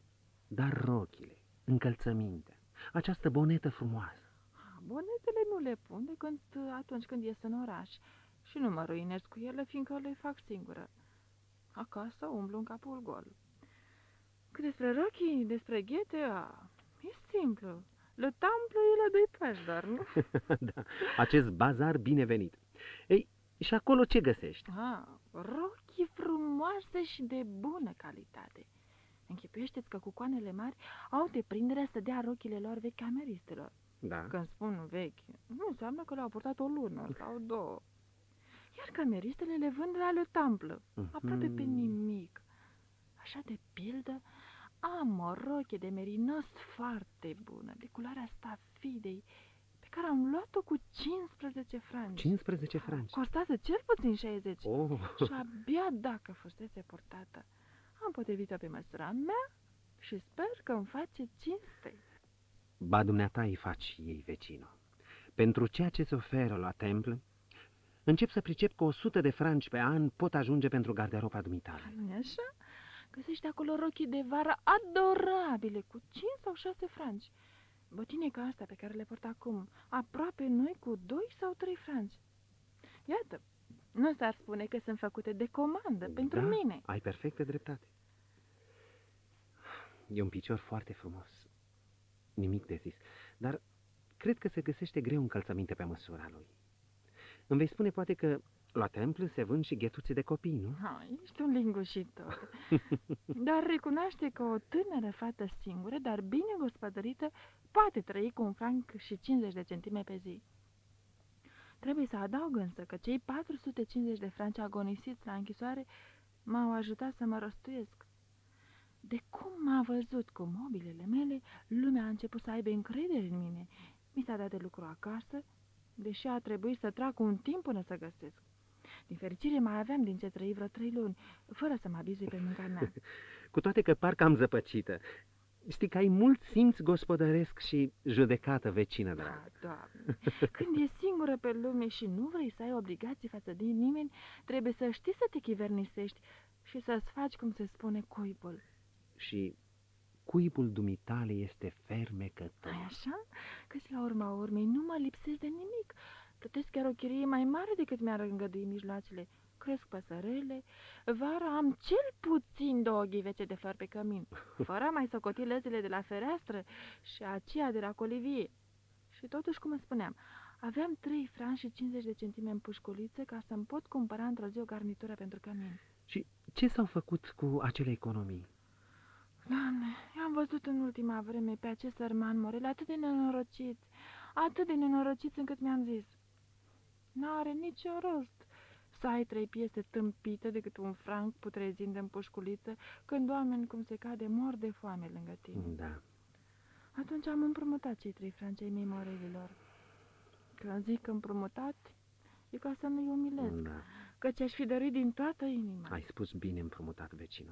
[SPEAKER 2] Dar rochile, încălțămintea, această bonetă frumoasă,
[SPEAKER 3] Ah, Bonetele nu le pun decât uh, atunci când ies în oraș și nu mă ruinez cu ele, fiindcă le fac singură. Acasă umblu în capul gol. Cât despre rochii, despre ghete, a, e simplu. Le tamplu e la doi pași doar, nu? *laughs*
[SPEAKER 2] da, acest bazar binevenit. Ei, și acolo ce găsești?
[SPEAKER 3] Ah, rochii frumoase și de bună calitate. Închipuiește-ți că cucoanele mari au deprinderea să dea rochile lor vechi cameristelor.
[SPEAKER 2] Da.
[SPEAKER 3] Când spun vechi, nu înseamnă că le-au purtat o lună sau două. Iar cameristele le vând la Le Temple, aproape pe
[SPEAKER 2] Mhm.
[SPEAKER 3] nimic. Așa de pildă, am o roche de merinos foarte bună, de culoarea stafidei, pe care am luat-o cu 15 franci.
[SPEAKER 2] 15 franci.
[SPEAKER 3] Costase cel puțin 60
[SPEAKER 2] Oh,
[SPEAKER 3] și abia dacă fusese purtată, am potrivit-o pe măsura mea și sper că îmi face cinste.
[SPEAKER 2] Ba dumneata îi faci și ei, vecino. Pentru ceea ce se oferă la templă, încep să pricep că 100 de franci pe an pot ajunge pentru garderoba dumitale.
[SPEAKER 3] nu așa? Găsești acolo rochii de vară adorabile, cu 5 sau 6 franci. Botine ca astea pe care le port acum, aproape noi cu 2 sau 3 franci. Iată, nu s-ar spune că sunt făcute de comandă pentru
[SPEAKER 2] da,
[SPEAKER 3] mine.
[SPEAKER 2] ai perfectă dreptate. E un picior foarte frumos. Nimic de zis. Dar cred că se găsește greu încălțăminte pe măsura lui. Îmi vei spune poate că la templu se vând și ghetuțe de copii, nu?
[SPEAKER 3] Ha, ești un lingușitor. *laughs* dar recunoaște că o tânără fată singură, dar bine gospodărită, poate trăi cu un franc și 50 de centime pe zi. Trebuie să adaug însă că cei 450 de franci agonisiți la închisoare m-au ajutat să mă răstuiesc. De cum m-a văzut cu mobilele mele, lumea a început să aibă încredere în mine. Mi s-a dat de lucru acasă, deși a trebuit să trag un timp până să găsesc. Din fericire mai aveam din ce trăi vreo trei luni, fără să mă bizui pe munca mea. *laughs*
[SPEAKER 2] Cu toate că parcă am zăpăcită. Știi că ai mult simț gospodăresc și judecată vecină, dragă.
[SPEAKER 3] Ah, Doamne, când e singură pe lume și nu vrei să ai obligații față de nimeni, trebuie să știi să te chivernisești și să-ți faci, cum se spune, cuibul.
[SPEAKER 2] Și cuibul dumitale este
[SPEAKER 3] ai
[SPEAKER 2] fermecător.
[SPEAKER 3] așa? Căci la urma urmei nu mă lipsesc de nimic. Plătesc chiar o chirie mai mare decât mi-ar îngădui mijloacele. Cresc păsărele, vara am cel puțin două ghivece de flori pe cămin, *laughs* fără a mai socoti lăzile de la fereastră și aceea de la colivie. Și totuși, cum îți spuneam, aveam 3 franci și 50 de centime în pușculiță ca să-mi pot cumpăra într-o zi o garnitură pentru cămin.
[SPEAKER 2] Și ce s-au făcut cu acele economii?
[SPEAKER 3] Doamne, eu am văzut în ultima vreme pe acest sărman Morel atât de nenorociți, atât de nenorociți încât mi-am zis. N-are nicio rost să ai trei piese tâmpite decât un franc putrezind în pușculiță când oameni cum se cade mor de foame lângă tine.
[SPEAKER 2] Da.
[SPEAKER 3] Atunci am împrumutat cei trei francei mei morelilor. Când zic împrumutat, e ca să nu-i umilesc,
[SPEAKER 2] Da.
[SPEAKER 3] căci aș fi dăruit din toată inima.
[SPEAKER 2] Ai spus bine împrumutat, vecino.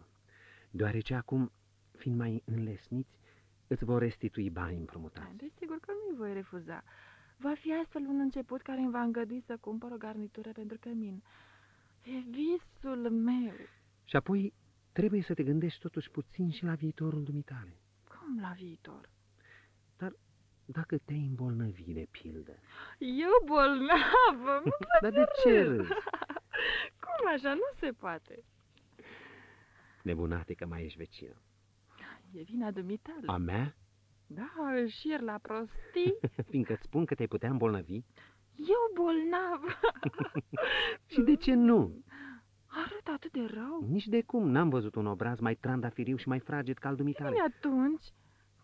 [SPEAKER 2] Deoarece acum fiind mai înlesniți, îți vor restitui banii împrumutați.
[SPEAKER 3] Desigur că nu-i voi refuza. Va fi astfel un început care îmi va îngădui să cumpăr o garnitură pentru cămin. E visul meu.
[SPEAKER 2] Și apoi trebuie să te gândești totuși puțin și la viitorul dumitale.
[SPEAKER 3] Cum la viitor?
[SPEAKER 2] Dacă te-ai îmbolnăvi de pildă.
[SPEAKER 3] Eu bolnavă? Nu *laughs*
[SPEAKER 2] Dar de ce râzi? *laughs*
[SPEAKER 3] Cum așa? Nu se poate.
[SPEAKER 2] Nebunate că mai ești vecină.
[SPEAKER 3] E vina dumitale.
[SPEAKER 2] A mea?
[SPEAKER 3] Da, șir la prostii. *laughs*
[SPEAKER 2] Fiindcă îți spun că te-ai putea îmbolnăvi?
[SPEAKER 3] Eu bolnav. *laughs*
[SPEAKER 2] Și de ce nu?
[SPEAKER 3] Arăt atât de rău.
[SPEAKER 2] Nici de cum n-am văzut un obraz mai trandafiriu și mai fraged ca al dumitale.
[SPEAKER 3] Bine atunci,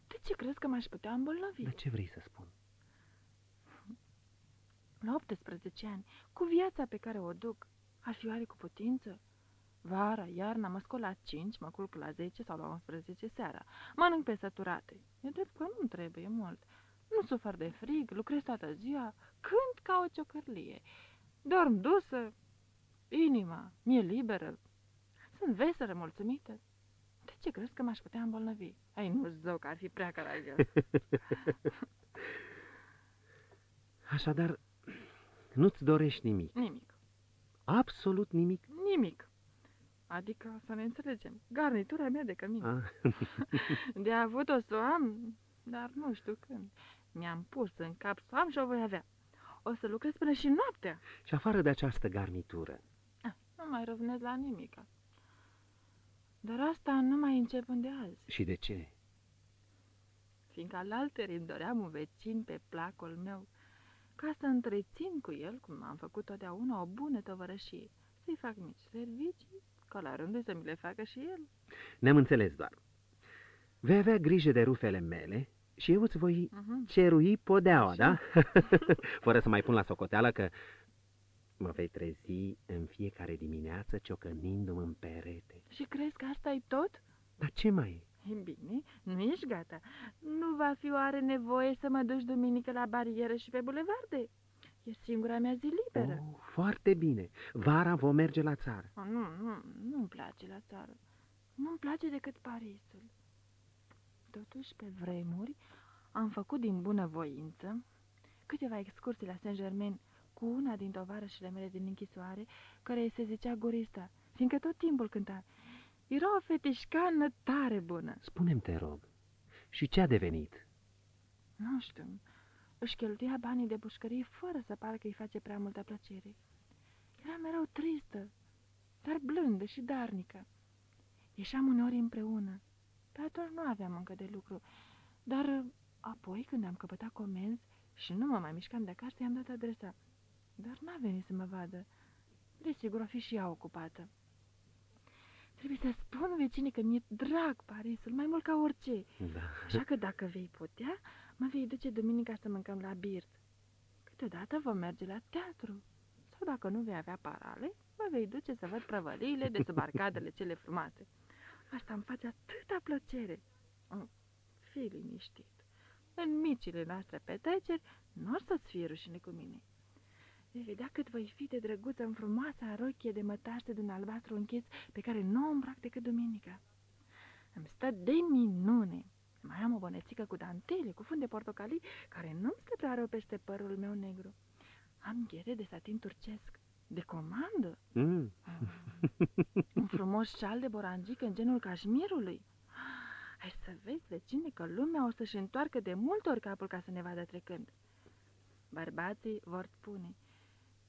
[SPEAKER 3] de ce crezi că m-aș putea îmbolnăvi?
[SPEAKER 2] Dar ce vrei să spun?
[SPEAKER 3] La 18 ani, cu viața pe care o duc, ar fi oare cu putință? Vara, iarna, mă scol la 5, mă culc la 10 sau la 11 seara. Mănânc pe săturate. E drept că nu trebuie mult. Nu sufăr de frig, lucrez toată ziua, cânt ca o ciocărlie. Dorm dusă, inima mi-e liberă. Sunt veselă, mulțumită. De ce crezi că m-aș putea îmbolnăvi? Ai, nu zău că ar fi prea caragios. *laughs*
[SPEAKER 2] Așadar, nu-ți dorești nimic.
[SPEAKER 3] Nimic.
[SPEAKER 2] Absolut nimic.
[SPEAKER 3] Nimic. Adică, să ne înțelegem, garnitura mea de cămin.
[SPEAKER 2] Ah. *laughs*
[SPEAKER 3] De avut-o să o am, dar nu știu când. Mi-am pus în cap să o am și o voi avea. O să lucrez până și noaptea.
[SPEAKER 2] Și afară de această garnitură,
[SPEAKER 3] Ah, nu mai răvnesc la nimic. Dar asta nu mai începând de azi,
[SPEAKER 2] și de ce?
[SPEAKER 3] fiindcă alaltări îmi doream un vecin pe placul meu, ca să întrețin cu el, cum am făcut totdeauna, o bună tovărășie, să-i fac mici servicii, ca la rândul să mi le facă și el.
[SPEAKER 2] Ne-am înțeles doar. Vei avea grijă de rufele mele și eu îți voi
[SPEAKER 3] Uh-huh.
[SPEAKER 2] cerui podeaua,
[SPEAKER 3] Și-
[SPEAKER 2] da? *laughs* Fără să mai pun la socoteală că mă vei trezi în fiecare dimineață ciocănindu-mă în perete.
[SPEAKER 3] Și crezi că asta e tot?
[SPEAKER 2] Dar ce mai e?
[SPEAKER 3] E bine, nu ești gata. Nu va fi oare nevoie să mă duci duminică la barieră și pe bulevarde? E singura mea zi liberă.
[SPEAKER 2] Oh, foarte bine. Vara vom merge la țară.
[SPEAKER 3] Oh, nu, nu, nu-mi place la țară. Nu-mi place decât Parisul. Totuși, pe vremuri, am făcut din bună voință câteva excursii la Saint-Germain cu una din tovarășile mele din închisoare, care se zicea Gorista, fiindcă tot timpul cânta. Era o fetișcană tare bună.
[SPEAKER 2] Spune-mi, te rog, și ce a devenit?
[SPEAKER 3] Nu știu, își cheltuia banii de bușcărie fără să pară că îi face prea multă plăcere. Era mereu tristă, dar blândă și darnică. Ieșeam uneori împreună. Pe atunci nu aveam încă de lucru, dar uh, apoi, când am căpătat comenzi și nu mă mai mișcam de acasă, i-am dat adresa. Dar n-a venit să mă vadă. Desigur, o fi și ea ocupată. Trebuie să spun vecinii că mi-e drag Parisul, mai mult ca orice.
[SPEAKER 2] Da.
[SPEAKER 3] Așa că dacă vei putea, mă vei duce duminica să mâncăm la birt. Câteodată vom merge la teatru. Sau dacă nu vei avea parale, mă vei duce să văd prăvăliile de sub arcadele cele frumoase. Asta îmi face atâta plăcere. Oh, fii liniștit. În micile noastre petreceri nu o să-ți fie rușine cu mine. Vei vedea cât voi fi de drăguță în frumoasa rochie de mătaște din albastru închis pe care nu o îmbrac decât duminica. Îmi stă de minune. Mai am o bănețică cu dantele, cu funde portocalii, care nu-mi stă prea rău peste părul meu negru. Am ghere de satin turcesc, de comandă,
[SPEAKER 2] Mm. *laughs*
[SPEAKER 3] un frumos șal de borangic în genul cașmirului. Hai să vezi, vecine, că lumea o să-și întoarcă de multe ori capul ca să ne vadă trecând. Bărbații vor spune,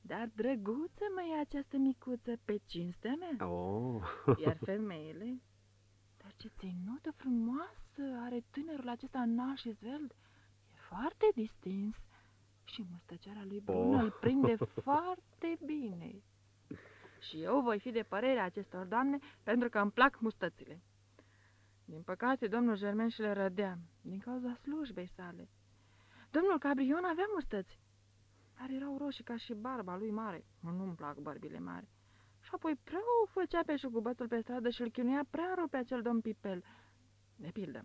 [SPEAKER 3] dar drăguță mai e această micuță pe cinstea mea.
[SPEAKER 2] Oh.
[SPEAKER 3] Iar femeile? Dar ce ținută frumoasă are tânărul acesta înalt și zveld. E foarte distins. Și mustăceara lui brună
[SPEAKER 2] Oh.
[SPEAKER 3] îl prinde foarte bine. Și eu voi fi de părerea acestor doamne pentru că îmi plac mustățile. Din păcate, domnul Germain și le rădea, din cauza slujbei sale. Domnul Cabrion avea mustăți, dar erau roșii ca și barba lui mare. Nu-mi plac bărbile mari. Și apoi prea o făcea pe șugubătul pe stradă și îl chinuia prea rău pe acel domn Pipel. De pildă,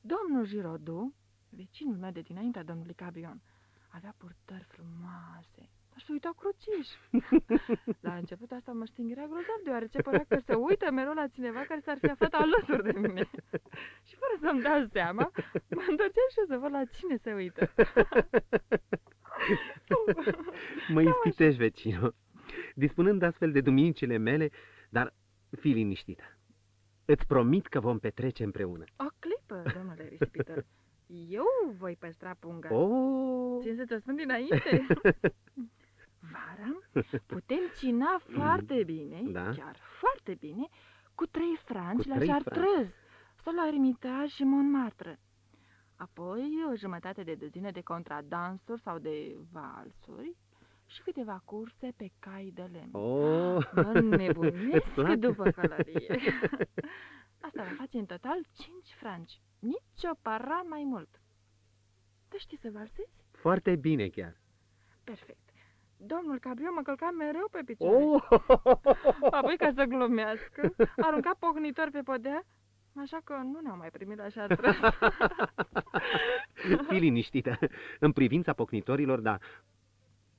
[SPEAKER 3] domnul Girodu, vecinul meu de dinaintea domnului Cabrion, avea purtări frumoase, și uita cruciș. *laughs* La început asta mă știngherea grozav, deoarece părea că se uită mereu la cineva care s-ar fi aflat alături de mine. și fără să-mi dau seama, mă întorceam și eu să văd la cine se uită. *laughs*
[SPEAKER 2] Mă ispitești, vecino, dispunând astfel de duminicile mele, dar fii liniștită. Îți promit că vom petrece împreună.
[SPEAKER 3] O clipă, domnule risipitor. Eu voi păstra punga.
[SPEAKER 2] Oh!
[SPEAKER 3] Țin să ți-o spun dinainte. *laughs* Vara putem cina foarte bine,
[SPEAKER 2] Da.
[SPEAKER 3] chiar foarte bine, cu trei franci
[SPEAKER 2] Cu
[SPEAKER 3] la
[SPEAKER 2] trei
[SPEAKER 3] Chartreuse sau la Ermitage și Montmartre. Apoi o jumătate de duzină de contradansuri sau de valsuri și câteva curse pe cai de lemn.
[SPEAKER 2] Oh!
[SPEAKER 3] Mă *laughs* nebunesc
[SPEAKER 2] Îți place?
[SPEAKER 3] după călărie. *laughs* Asta va face în total 5 franci. Nici o para mai mult. Tu știi să valsezi?
[SPEAKER 2] Foarte bine chiar.
[SPEAKER 3] Perfect. Domnul Cabrio mă călca mereu pe picioare.
[SPEAKER 2] Oh! *laughs*
[SPEAKER 3] Apoi, ca să glumească, arunca pocnitor pe podea, așa că nu ne-au mai primit la șartră.
[SPEAKER 2] Fii liniștită. În privința pocnitorilor, da.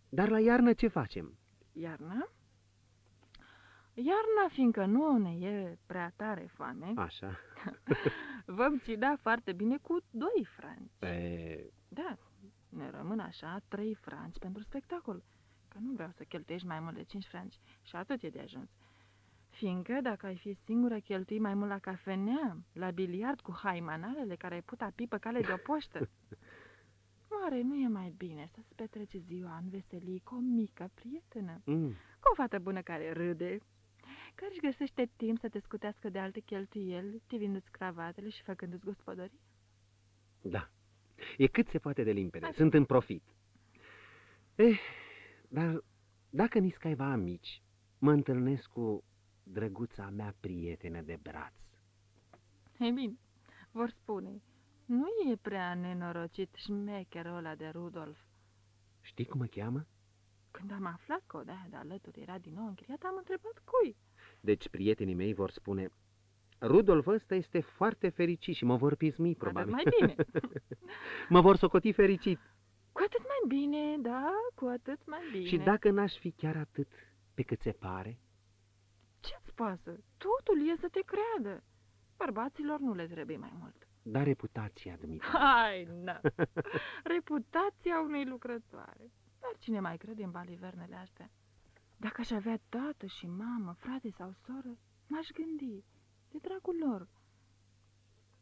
[SPEAKER 2] Dar la iarnă ce facem?
[SPEAKER 3] Iarna? Iarna, fiindcă nu ne e prea tare foame,
[SPEAKER 2] Așa. *laughs*
[SPEAKER 3] vom cida foarte bine cu doi franci.
[SPEAKER 2] E,
[SPEAKER 3] Da, ne rămân așa trei franci pentru spectacol, că nu vreau să cheltuiești mai mult de cinci franci și atât e de ajuns. Fiindcă dacă ai fi singură cheltui mai mult la cafenea, la biliard cu haimanalele care ai putea pipă cale de o poștă. *laughs* Oare nu e mai bine să-ți petreci ziua în veselie cu o mică prietenă,
[SPEAKER 2] mm,
[SPEAKER 3] cu o fată bună care râde, care își găsește timp să te scutească de alte cheltuieli, tivindu-ți cravatele și făcându-ți gospodării?
[SPEAKER 2] da. E cât se poate de limpede.
[SPEAKER 3] Așa.
[SPEAKER 2] Sunt în profit. Eh, dar dacă ni caiva amici, mă întâlnesc cu drăguța mea prietenă de braț.
[SPEAKER 3] Ei bine, vor spune, nu e prea nenorocit șmecherul ăla de Rudolf.
[SPEAKER 2] Știi cum mă cheamă?
[SPEAKER 3] Când am aflat că odată de alături era din nou închiriat, am întrebat cui.
[SPEAKER 2] Deci prietenii mei vor spune, Rudolf ăsta este foarte fericit și mă vor pismi,
[SPEAKER 3] Atât
[SPEAKER 2] probabil.
[SPEAKER 3] mai bine. *laughs*
[SPEAKER 2] mă vor socoti fericit.
[SPEAKER 3] Cu atât mai bine, da, cu atât mai bine.
[SPEAKER 2] Și dacă n-aș fi chiar atât pe cât se pare,
[SPEAKER 3] Ce-ți pasă? Totul e să te creadă. Bărbaților nu le trebuie mai mult.
[SPEAKER 2] Dar reputația, Dumitru.
[SPEAKER 3] Hai, na! *laughs* Reputația unei lucrătoare. Dar cine mai crede în balivernele astea? Dacă aș avea tată și mamă, frate sau soră, m-aș gândi, de dragul lor.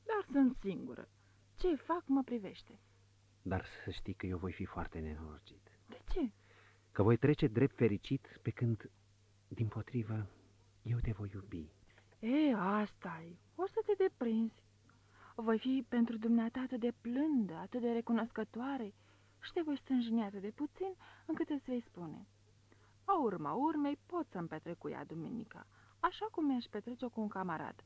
[SPEAKER 3] Dar sunt singură. Ce fac mă privește.
[SPEAKER 2] Dar să știi că eu voi fi foarte nenorocit.
[SPEAKER 3] De ce?
[SPEAKER 2] Că voi trece drept fericit pe când, din potrivă, eu te voi iubi.
[SPEAKER 3] E, asta e. O să te deprinzi. Voi fi pentru dumneata atât de plândă, atât de recunoscătoare și te voi stânjini atât de puțin încât îți vei spune. A urma urmei pot să-mi petrec cu ea duminica, așa cum mi-aș petrece-o cu un camarad.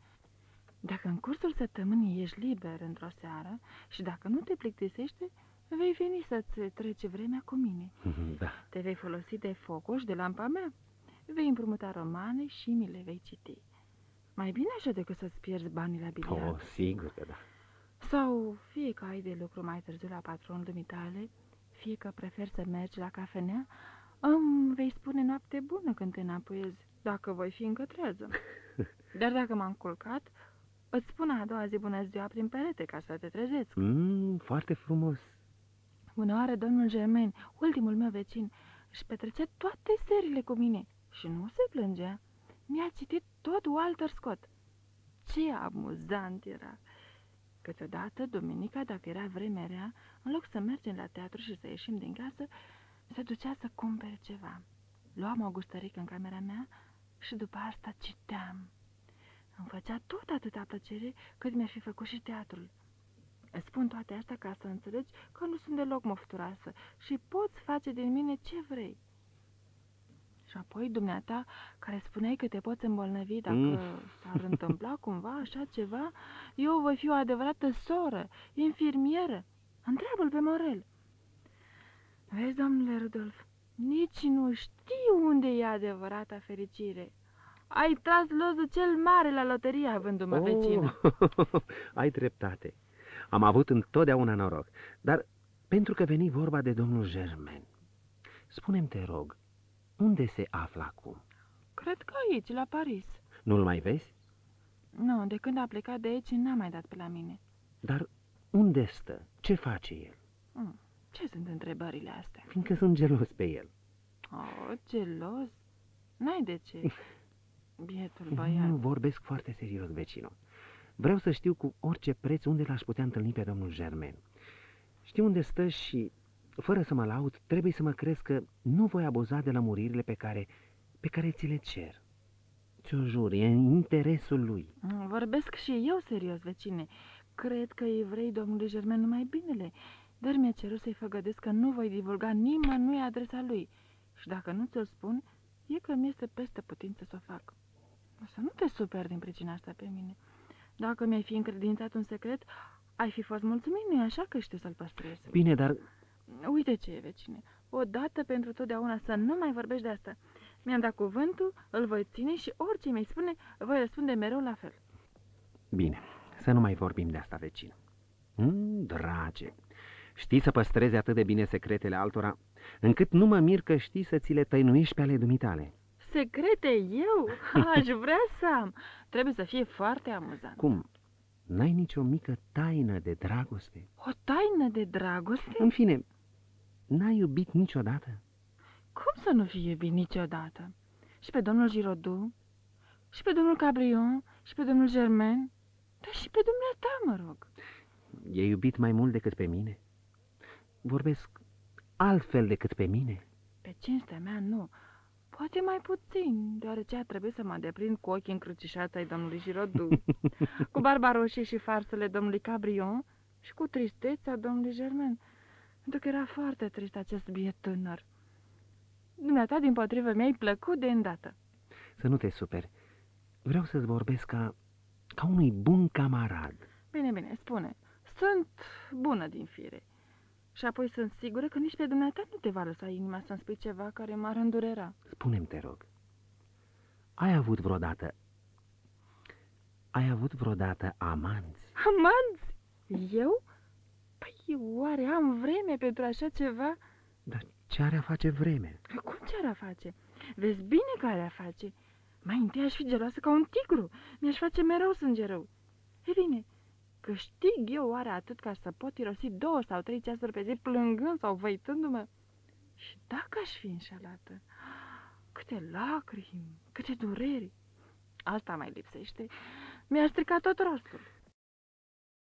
[SPEAKER 3] Dacă în cursul săptămânii ești liber într-o seară și dacă nu te plictisește, vei veni să-ți trece vremea cu mine. *laughs*
[SPEAKER 2] da.
[SPEAKER 3] Te vei folosi de focul și de lampa mea. Vei împrumuta romane și mi le vei citi. Mai bine așa decât să-ți pierzi banii la biliard.
[SPEAKER 2] Oh, sigur că da.
[SPEAKER 3] Sau fie că ai de lucru mai târziu la patronul dumitale, fie că preferi să mergi la cafenea, îmi vei spune noapte bună când te înapoiezi, dacă voi fi încă trează. *laughs* Dar dacă m-am culcat, îți spun a doua zi bună ziua prin perete ca să te trezesc.
[SPEAKER 2] Mm, foarte frumos.
[SPEAKER 3] Bună oară, domnul Germain, ultimul meu vecin, își petrecea toate serile cu mine și nu se plângea. Mi-a citit tot Walter Scott. Ce amuzant era! Câteodată, duminica, dacă era vreme rea, în loc să mergem la teatru și să ieșim din casă, se ducea să cumpere ceva. Luam o gustărică în camera mea și după asta citeam. Îmi făcea tot atâta plăcere cât mi-ar fi făcut și teatrul. Îți spun toate astea ca să înțelegi că nu sunt deloc mofturoasă și poți face din mine ce vrei. Și apoi, dumneata, care spuneai că te poți îmbolnăvi dacă
[SPEAKER 2] Mm.
[SPEAKER 3] s-ar întâmpla *laughs* cumva așa ceva, eu voi fi o adevărată soră, infirmieră. Întreabă-l pe Morel. Vezi, domnule Rudolf, nici nu știu unde e adevărata fericire. Ai tras lozul cel mare la loterie avându-mă vecină. *laughs*
[SPEAKER 2] ai dreptate. Am avut întotdeauna noroc, dar pentru că veni vorba de domnul Germain. Spune-mi, te rog, unde se află acum?
[SPEAKER 3] Cred că aici, la Paris.
[SPEAKER 2] Nu-l mai vezi?
[SPEAKER 3] Nu, de când a plecat de aici, n-a mai dat pe la mine.
[SPEAKER 2] Dar unde stă? Ce face el?
[SPEAKER 3] Mm, Ce sunt întrebările astea?
[SPEAKER 2] Fiindcă sunt gelos pe el.
[SPEAKER 3] Oh, gelos? N-ai de ce. *laughs* Bietul băiat.
[SPEAKER 2] Nu vorbesc foarte serios, vecino. Vreau să știu cu orice preț unde l-aș putea întâlni pe domnul Germain. Știu unde stă și, fără să mă laud, trebuie să mă crezi că nu voi abuza de lămuririle pe care, pe care ți le cer. Ți-o jur, e în interesul lui.
[SPEAKER 3] Mm, Vorbesc și eu serios, vecine. Cred că îi vrei domnului Germain numai binele, dar mi-a cerut să-i făgădesc că nu voi divulga nimănui adresa lui. Și dacă nu ți-l spun, e că mi-este peste putință să o fac. O să nu te superi din pricina asta pe mine. Dacă mi-ai fi încredințat un secret, ai fi fost mulțumit, nu așa că știu să-l păstrez.
[SPEAKER 2] Bine, dar
[SPEAKER 3] Uite ce e, vecine. Odată pentru totdeauna să nu mai vorbești de asta. Mi-am dat cuvântul, îl voi ține și orice mi-ai spune, voi răspunde mereu la fel.
[SPEAKER 2] Bine, să nu mai vorbim de asta, vecin. Mm, drage, știi să păstrezi atât de bine secretele altora, încât nu mă mir că știi să ți le tăinuiești pe ale dumitale.
[SPEAKER 3] Secrete eu? *laughs* Aș vrea să am. Trebuie să fie foarte amuzant.
[SPEAKER 2] Cum? N-ai nicio mică taină de dragoste?
[SPEAKER 3] O taină de dragoste?
[SPEAKER 2] În fine, n-ai iubit niciodată?
[SPEAKER 3] Cum să nu fie iubit niciodată? Și pe domnul Giraudoux, și pe domnul Cabrion, și pe domnul Germain, dar și pe dumneata, mă rog.
[SPEAKER 2] E iubit mai mult decât pe mine? Vorbesc altfel decât pe mine?
[SPEAKER 3] Pe cinstea mea, nu. Poate mai puțin, deoarece a trebuit să mă deprind cu ochii încrucișați ai domnului Giraudoux, *laughs* cu barba roșie și farsele domnului Cabrion și cu tristețea domnului Germain, pentru că era foarte trist acest biet tânăr. Dumneata, din potrivă, mi-ai plăcut de îndată.
[SPEAKER 2] Să nu te superi. Vreau să-ți vorbesc ca, ca unui bun camarad.
[SPEAKER 3] Bine, bine, spune. Sunt bună din fire. Și apoi sunt sigură că nici pe dumneata nu te va lăsa inima să-mi spui ceva care m-ar îndurera.
[SPEAKER 2] Spune-mi, te rog, ai avut vreodată... Ai avut vreodată amanți?
[SPEAKER 3] Amanți? Eu? Păi, oare am vreme pentru așa ceva?
[SPEAKER 2] Dar ce are a face vreme?
[SPEAKER 3] Cum ce ar a face? Vezi bine care a face. Mai întâi aș fi geloasă ca un tigru. Mi-aș face mereu sânge rău. E bine, câștig eu oare atât ca să pot irosi două sau trei ceasuri pe zi plângând sau văitându-mă? Și dacă aș fi înșelată? Câte lacrimi, câte dureri! Asta mai lipsește. Mi-aș stricat tot rostul.